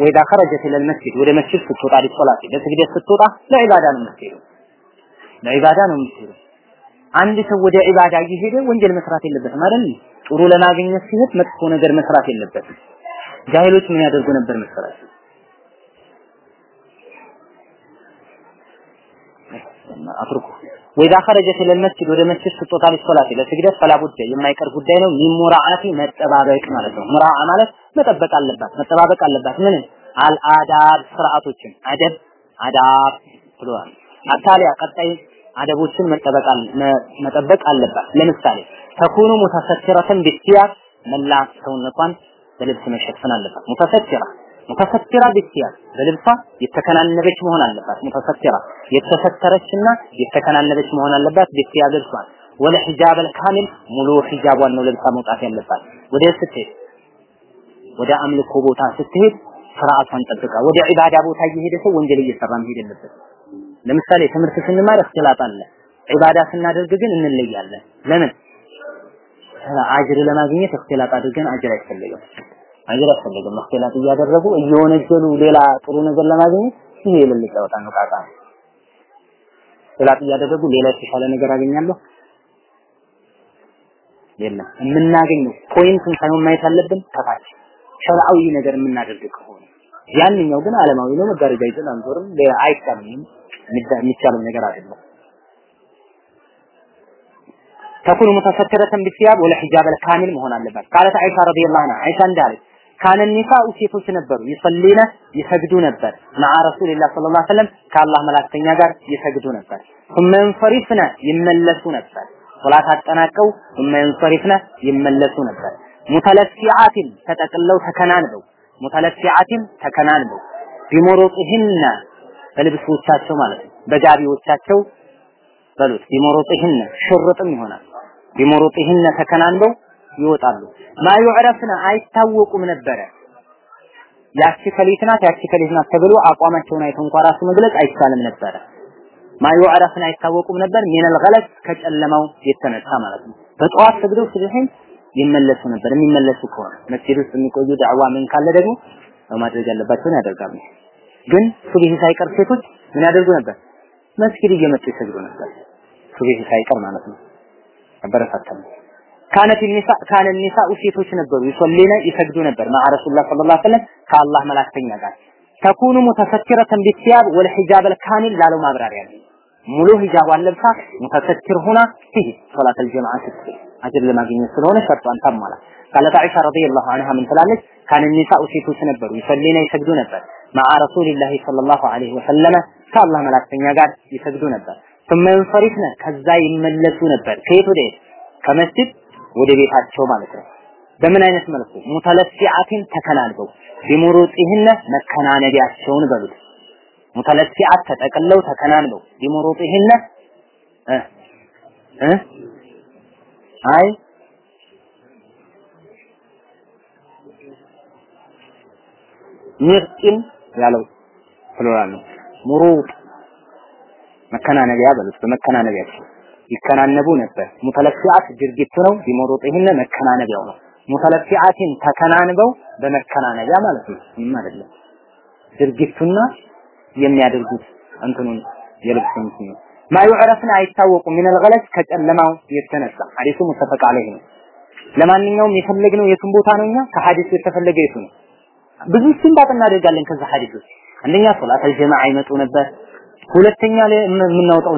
ወኢዛ ኸረጀት ኢለል መስጂድ ወደ መስጂድ ስትወጣ ሊሶላቲ ለስግደት ስትወጣ ለዒባዳ ነው የምትሄደው። ለዒባዳ ነው የምትሄደው። አንድ ሰው ወደ ዒባዳ እየሄደ ወንጀል መስራት የለበትም አይደል? ጥሩ ለማግኘት ሲሄድ መጥፎ ነገር መስራት የለበትም። ጃሂሎች ምን ያደርጉ ነበር መሰላችሁ? አፍርኩ وإذا خرجت إلى المسجد ወደ መስጂድ ስትወጣ للصلاة ለስግደት فلا የማይቀር ጉዳይ ነው። من مراعاة መጠባበቅ ማለት ነው። مراعاة ማለት መጠበቅ አለባት፣ መጠባበቅ አለባት። من الآداب ስርዓቶችን አደብ አዳብ ብለዋል። التالية ቀጣይ አደቦችን መጠበቅ መጠበቅ አለባት። ለምሳሌ تكون متسترة بالثياب መላ ሰውነቷን በልብስ መሸፈን አለባት። متسترة متسترة بالثياب በልብሷ የተከናነበች መሆን አለባት። متسترة የተሰተረችና የተከናነበች መሆን አለባት። بالثياب ልብሷን والحجاب الكامل ሙሉ ሂጃቧን ነው ለብሳ መውጣት ያለባት። ወደ ስትሄድ ወደ አምልኮ ቦታ ስትሄድ ስርዓቷን ጠብቃ ወደ ዒባዳ ቦታ እየሄደ ሰው ወንጀል እየሰራ መሄድ የለበትም። ለምሳሌ ትምህርት ስንማር اختلاط አለ። ዒባዳ ስናደርግ ግን እንለያለን። ለምን? አጅር ለማግኘት እክትላጥ አድርገን አጅር አይፈልግም። አጅር አይፈልግም። እክትላጥ እያደረጉ እየወነጀሉ ሌላ ጥሩ ነገር ለማግኘት ይሄ የሌለ ነው፣ ነው። እክትላጥ እያደረጉ ሌላ የተሻለ ነገር አገኛለሁ የለም። የምናገኘው ፖይንቱን ሳይሆን ማየት አለብን ከታች ሸርዓዊ ነገር የምናደርግ ከሆነ ያንኛው ግን ዓለማዊ ነው። መጋረጃ ይዘን አንዞርም፣ አይቻልም። የሚቻለው ነገር አይደለም። ተኩኑ ሙተሰትረተን ቢሲያብ ወለ ሒጃብ አልካሚል መሆን አለባት። ቃለት አይሻ ረዲየላሁ ዐንሃ አይሻ እንዳለች ካነ ኒሳኡ ሴቶች ነበሩ ይሰሊነ ይሰግዱ ነበር መዓ ረሱልላህ ሰለላሁ ዐለይሂ ወሰለም ከአላህ መላእክተኛ ጋር ይሰግዱ ነበር። ثم ينصرفن ይመለሱ ነበር። ሶላት አጠናቀው ثم ينصرفن ይመለሱ ነበር። ሙተለፊዓቲን ተጠቅለው ተከናንበው ሙተለፊዓቲን ተከናንበው ቢሞሮጥህና በልብሶቻቸው ማለት ነው በጋቢዎቻቸው በሉት ቢሞሮጥህነ ሽርጥም ይሆናል ቢሞሮጥህነ ተከናንበው ይወጣሉ። ማ ዩዕረፍነ አይታወቁም ነበረ። ያቺ ከሊት ናት ተብሎ አቋማቸውን አይተው እንኳን መግለጽ አይቻልም ነበረ። ማ ዩዕረፍነ አይታወቁም ነበር ሚነል ገለስ ከጨለማው የተነሳ ማለት ነው። በጠዋት ሰግደው ስብህን ይመለሱ ነበር። የሚመለሱ ከሆነ መስጊድ ውስጥ የሚቆዩ ዳዕዋ ምን ካለ ደግሞ ማድረግ ያለባቸውን ያደርጋሉ። ግን ሱብሂ ሳይቀር ሴቶች ምን ያደርጉ ነበር? መስጊድ እየመጡ ይሰግዱ ነበር። ሱብሂ ሳይቀር ማለት ነው አበረታታሉ ካነት ኒሳ ካነ ኒሳኡ ሴቶች ነበሩ ይሶሊነ ይሰግዱ ነበር። ረሱላህ ሰለላሁ ዐለይሂ ወሰለም ከአላህ መላእክተኛ ጋር ተኩኑ ሙተሰኪረተን ቢሲያብ ወልሒጃብ አልካሚል ላለው ማብራሪያ ነው። ሙሉ ሂጃቧን ለብሳ ሙተሰኪር ሆና ትሂድ ሶላት አልጀማዓ ስትል አጅር ለማግኘት ስለሆነ ሸርጧን ታሟላ። ቃለት አይሻ ረዲየላሁ ዐንሃ ምን ትላለች? ካነ ኒሳኡ ሴቶች ነበሩ ይሰሊነ ይሰግዱ ነበር። ረሱሊላሂ ሰለላሁ ዐለይሂ ወሰለም ከአላህ መላእክተኛ ጋር ይሰግዱ ነበር ثم ينصرفن ከዛ ይመለሱ ነበር ከየት ወደ የት ከመስጂድ ወደ ቤታቸው ማለት ነው በምን አይነት መልኩ ሙተለፊዓቲን ተከናንበው ቢሙሩጢህነ መከናነቢያቸውን በሉት ሙተለፊዓት ተጠቅለው ተከናንበው ቢሙሩጢህነ እ እ አይ ሚርጢን ያለው ፕሉራል ነው ሙሩጥ መከናነቢያ በሉት በመከናነቢያቸው ይከናነቡ ነበር። ሙተለፊዓት ድርጊቱ ነው። ቢሞሮጥህነ መከናነቢያው ነው። ሙተለፊዓቲን ተከናንበው በመከናነቢያ ማለት ነው። ምንም አይደለም። ድርጊቱና የሚያደርጉት እንትኑን የልብስ እንትን ነው። ማ ዩዕረፍን አይታወቁም። ሚነል ገለስ ከጨለማው የተነሳ ሐዲሱ ሙተፈቅ ዐለይህ ነው። ለማንኛውም የፈለግነው የቱን ቦታ ነው እኛ? ከሐዲሱ የተፈለገ የቱ ነው? ብዙ ሲንባጥ እናደርጋለን ከዛ ውስጥ አንደኛ ሶላት አልጀማዓ ይመጡ ነበር ሁለተኛ ላይ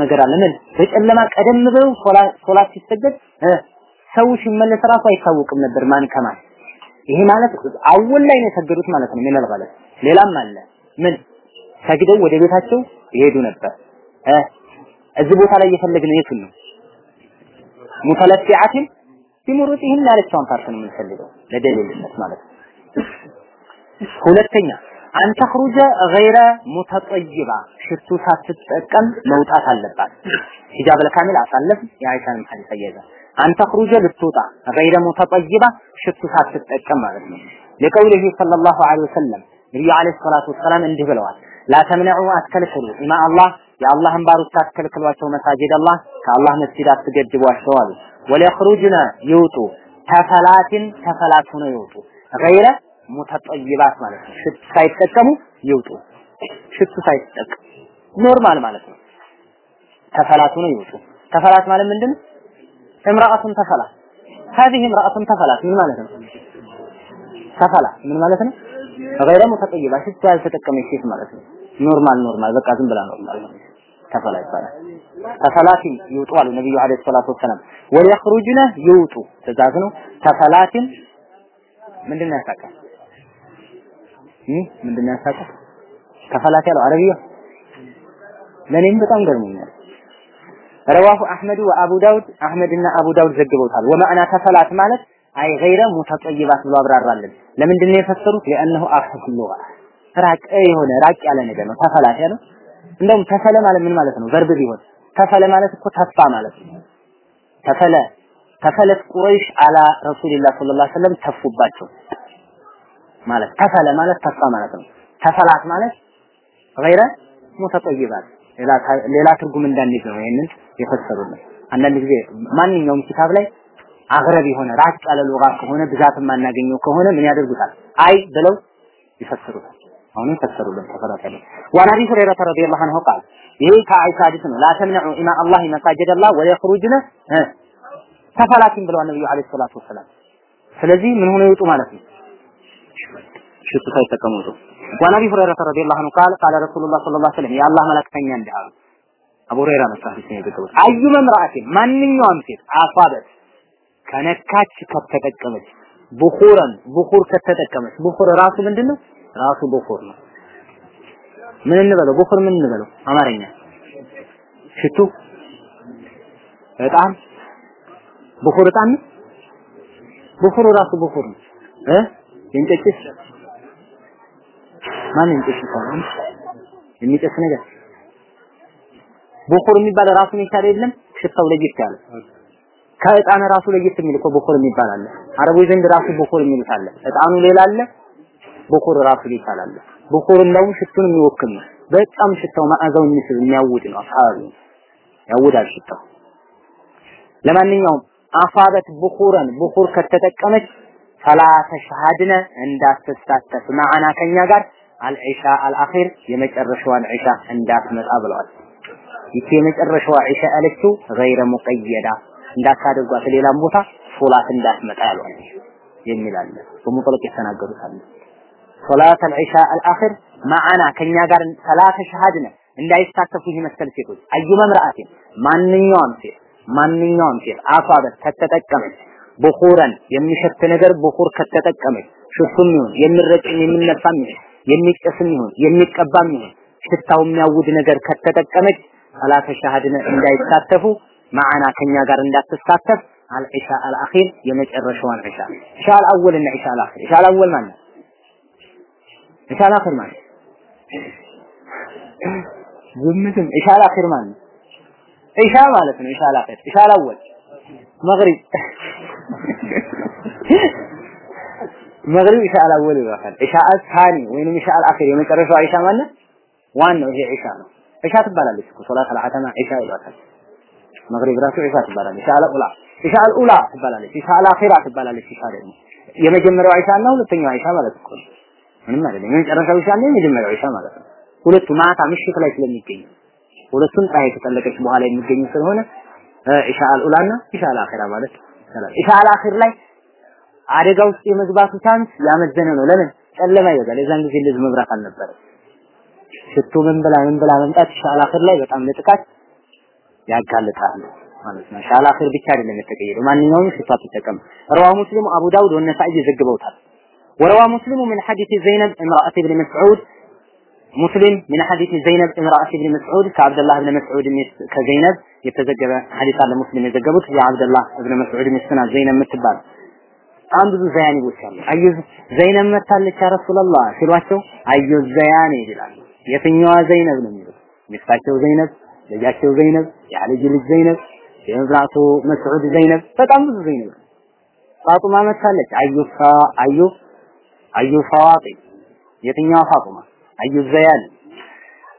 ነገር አለ? ምን? በጨለማ ቀደም ብለው ሶላት ሲሰገድ ሰው ሲመለስ ራሱ አይታወቅም ነበር ማን ከማን። ይሄ ማለት أول ላይ ነው የሰገዱት ማለት ነው ምናልባት ሌላም አለ። ምን? ሰግደው ወደ ቤታቸው ይሄዱ ነበር። እዚህ ቦታ ላይ የፈለግነው የቱን ነው? متلفعات بمروطهن ያለችውን part ነው የምንፈልገው ለደሊልነት ማለት ነው። ሁለተኛ أن تخرج غير متطيبة ሽቱ ሳትጠቀም መውጣት አለባት ሂጃብ ለካሚል አሳለፍ የአይሻንም ሐዲስ አያይዛ አን ተኽሩጀ ልትወጣ ገይረ ሙተጠይባ ሽቱ ሳትጠቀም ማለት ነው ለቀውሊሂ ሰለላሁ ዐለይሂ ወሰለም ነብዩ ዐለይሂ ሰላቱ ወሰላም እንዲህ ብለዋል ላ ተምነዑ አትከልክሉ ኢማ አላህ የአላህን ባሮች አትከልክሏቸው መሳጅድ አላህ ከአላህ መስጂድ አትገድቧቸው አሉ ወለኽሩጅነ ይውጡ ተፈላትን ተፈላት ሆነው ይውጡ ገይረ ሙተጠይባት ማለት ነው ሽቱ ሳይጠቀሙ ይውጡ ሽቱ ሳይጠቀሙ ኖርማል ማለት ነው ተፈላት ሆነው ይውጡ ተፈላት ማለት ምንድን ነው امرأة تفلت هذه امرأة تفلت ምን ማለት ነው ተፈላ ምን ማለት ነው غير متطيبة ሽቱ ያልተጠቀመች ሴት ማለት ነው ኖርማል ኖርማል በቃ ዝም ብላ ኖርማል ተፈላ ይባላል ተፈላትን ይውጡ አሉ ነብዩ አለይሂ ሰላቱ ወሰላም ወለኽሩጅነ ይውጡ ትእዛዝ ነው ተፈላትን ምንድን ነው ያሳቀ ምንድን ነው ያሳቀ ተፈላት ያለው አረቢያ ለኔም በጣም ገርሞኛል። ረዋሁ አህመድ ወአቡ ዳውድ አህመድና አቡ ዳውድ ዘግበውታል። ወማዕና ተፈላት ማለት አይ ገይረ ሙተጠይባት ብሎ አብራራለን ለምንድን ነው የፈሰሩት? ለአንሁ አርሐቱ ሉጋ ራቅ የሆነ ራቅ ያለ ነገር ነው። ተፈላት ያለው እንደውም ተፈለ ማለት ምን ማለት ነው? ቨርብ ቢሆን ተፈለ ማለት እኮ ተፋ ማለት ነው። ተፈለ ተፈለት ቁረይሽ አላ ረሱልላህ ሰለላሁ ዐለይሂ ወሰለም ተፉባቸው ማለት ተፈለ ማለት ተፋ ማለት ነው። ተፈላት ማለት ገይረ ሙተጠይባት ሌላ ትርጉም እንዳንይዝ ነው ይሄንን የፈሰሩልን። አንዳንድ ጊዜ ማንኛውም ኪታብ ላይ አግረብ የሆነ ራቅ ያለ ሉጋ ከሆነ ብዛት የማናገኘው ከሆነ ምን ያደርጉታል? አይ ብለው ይፈስሩታል አሁን ይፈሰሩልን ተፈራቀለ ዋን አቢ ሁረይራ ረዲየላሁ ዐንሁ ቃል ይሄ ከአይሻ ሐዲስ ነው። لا إماء الله مساجد الله تفلات ብለዋል ነብዩ عليه الصلاة والسلام። ስለዚህ ምን ሆነ ይውጡ ማለት ነው ሽቱ ሳይጠቀሙ ይውጡ وعن أبي هريرة رضي الله عنه قال قال رسول الله صلى الله عليه وسلم የአላህ መልእክተኛ እንዲህ አሉ። አቡ ሁረይራ ነው ሐዲስ የዘገቡት أيما امرأة ማንኛውም ሴት أصابت ከነካች ከተጠቀመች بخورا بخور ከተጠቀመች بخور ራሱ ምንድነው? ራሱ بخور ነው። ምን እንበለው? بخور ምን እንበለው? አማርኛ ሽቱ እጣን بخور እጣን بخور ራሱ بخور ነው። እ የእንጨት ማን እንጨት ይባላል ነገር بخور የሚባል ራሱን የቻለ የለም? ሽታው ለየት ያለ ከእጣን ራሱ ለየት የሚል እኮ بخور የሚባል አለ። አረቦች ዘንድ ራሱ ቡኹር የሚሉት አለ። እጣኑ ሌላ አለ ቡኹር ራሱ ሊቻል አለ። እንደውም ሽቱን የሚወክል ነው። በጣም ሽታው መዓዛው የሚስብ የሚያውድ ነው አካባቢ ያውዳል ሽታው። ለማንኛውም አፋበት ቡኹረን ቡኹር ከተጠቀመች ፈላ ተሽሃድነ እንዳትሳተፍ። ማዕና ከኛ ጋር አልዒሻ አልአኺር የመጨረሻዋን ዒሻ እንዳትመጣ ብለዋል። ይቺ የመጨረሻዋ ዒሻ ያለችው ገይረ ሙቀየዳ እንዳታደርጓት ሌላም ቦታ ሶላት እንዳትመጣ ያሏል የሚል አለ። በሙጠለቅ የተናገሩት አለ። ሶላት አልዒሻ አልአኺር ማዓና ከኛ ጋር ሰላተ ሸሃድነ እንዳይሳተፉ ይህ መሰል ሴቶች አዩ መምራአቴን ማንኛውም ሴት ማንኛውም ሴት አሷበት ከተጠቀመች ቡኹረን የሚሸት ነገር ቡኹር ከተጠቀመች ሽቱም ይሁን የሚረጭም የሚነፋም ይሁን የሚጨስም ይሁን የሚቀባም ይሁን ሽታው የሚያውድ ነገር ከተጠቀመች ሰላተ ሸሃድነ እንዳይሳተፉ ማዓና ከኛ ጋር እንዳትሳተፍ አልዒሻ አልአኺር የመጨረሻዋን ዒሻ ዒሻ አልአወል እና ዒሻ አልአኺር ዒሻ አልአወል ማለት ዒሻ አልአኺር ማለት ዝምትም። ዒሻ አልአኺር ማለት ዒሻ ማለት ነው። ዒሻ አልአኺር ዒሻ አልአወል መግሪብ መግሪብ ዒሻ አልአወል ይባላል። ዒሻ አልታኒ ወይንም ዒሻ አልአኺር የመጨረሻዋ ዒሻ ማለት ዋናው ይሄ ዒሻ ነው። ዒሻ ትባላለች እኮ ሶላት አልዓተማ ዒሻ ይሏታል። መግሪብ ራሱ ዒሻ ትባላለች። ዒሻ አልኡላ ዒሻ አልኡላ ትባላለች። ዒሻ አልአኺራ ትባላለች ዒሻ ደግሞ። የመጀመሪያው ዒሻ እና ሁለተኛው ዒሻ ማለት እኮ ምንም አይደለም። የመጨረሻው ዒሻ እና የመጀመሪያው ዒሻ ማለት ነው። ሁለቱ ማታ ምሽት ላይ ስለሚገኙ ሁለቱም ፀሐይ ከጠለቀች በኋላ የሚገኙ ስለሆነ ዒሻ አልኡላ እና ዒሻ አልአኺራ ማለት ይቻላል العشاء الآخر ላይ አደጋ ውስጥ የመግባቱ chance ያመዘነ ነው። ለምን ጨለማ ይበዛል። የዛን ጊዜ ልጅ መብራት አልነበረ። ሽቱ ምን ብላ ምን ብላ መምጣት العشاء الآخر ላይ በጣም ለጥቃት ያጋልጣል ማለት ነው። العشاء الآخر ብቻ አይደለም የተቀየረው ማንኛውም ሽቱ አትጠቀም። رواه مسلم أبو داود والنسائي ዘግበውታል። وروى مسلم من حديث زينب امرأة ابن مسعود مسلم من حديث زينب امرأة ابن مسعود ከአብደላህ ኢብን መስዑድ ሚስት ከዘይነብ የተዘገበ ሐዲስ አለ። ሙስሊም የዘገቡት የአብደላህ ኢብን መስዑድ ሚስትና ዘይነብ የምትባል በጣም ብዙ ዘያኒቦች አሉ። አዩ ዘይነብ መታለች ያ ሲሏቸው አዩ ዘያኒ ይላሉ። የትኛዋ ዘይነብ ነው የሚሉት? ሚስታቸው ዘይነብ፣ ልጃቸው ዘይነብ፣ የአልጅ ልጅ ዘይነብ፣ የምራቱ መስዑድ ዘይነብ፣ በጣም ብዙ ዘይነብ ፋጡማ መታለች። አዩ አዩ አዩ ፋዋጢ የትኛዋ ፋጡማ? አዩ ዘያኒ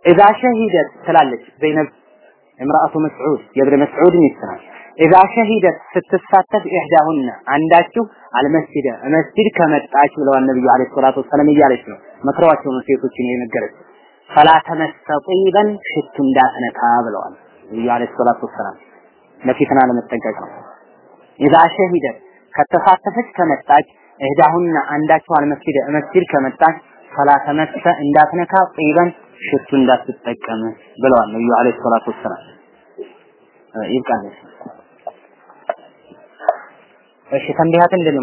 ኢዛ ሸሂደት ትላለች ዘይነብ እምራአቱ መስዑድ የብነ መስዑድ ሚስት ናት። ኢዛ ሸሂደት ስትሳተፍ ኢህዳሁና አንዳችሁ አልመስጂደ መስጂድ ከመጣች ብለዋል ነብዩ አለይሂ ሰላቱ ወሰለም እያለች ነው መክረዋቸው ነው ሴቶችን የነገረች ፈላ ተመሰ ጢበን ሽቱ እንዳትነካ ብለዋል ነብዩ አለይሂ ሰላቱ ወሰለም ለፊትና ለመጠንቀቅ ነው። ኢዛ ሸሂደት ከተሳተፈች ከመጣች ኢህዳሁና አንዳችሁ አልመስጂደ መስጂድ ከመጣች ፈላ ተመሰ እንዳትነካ ጢበን ሽቱ እንዳትጠቀም ብለዋል ነብዩ አለይሂ ሰላቱ ወሰላም። ይብቃል። እሺ ተንቢሃት እንደነ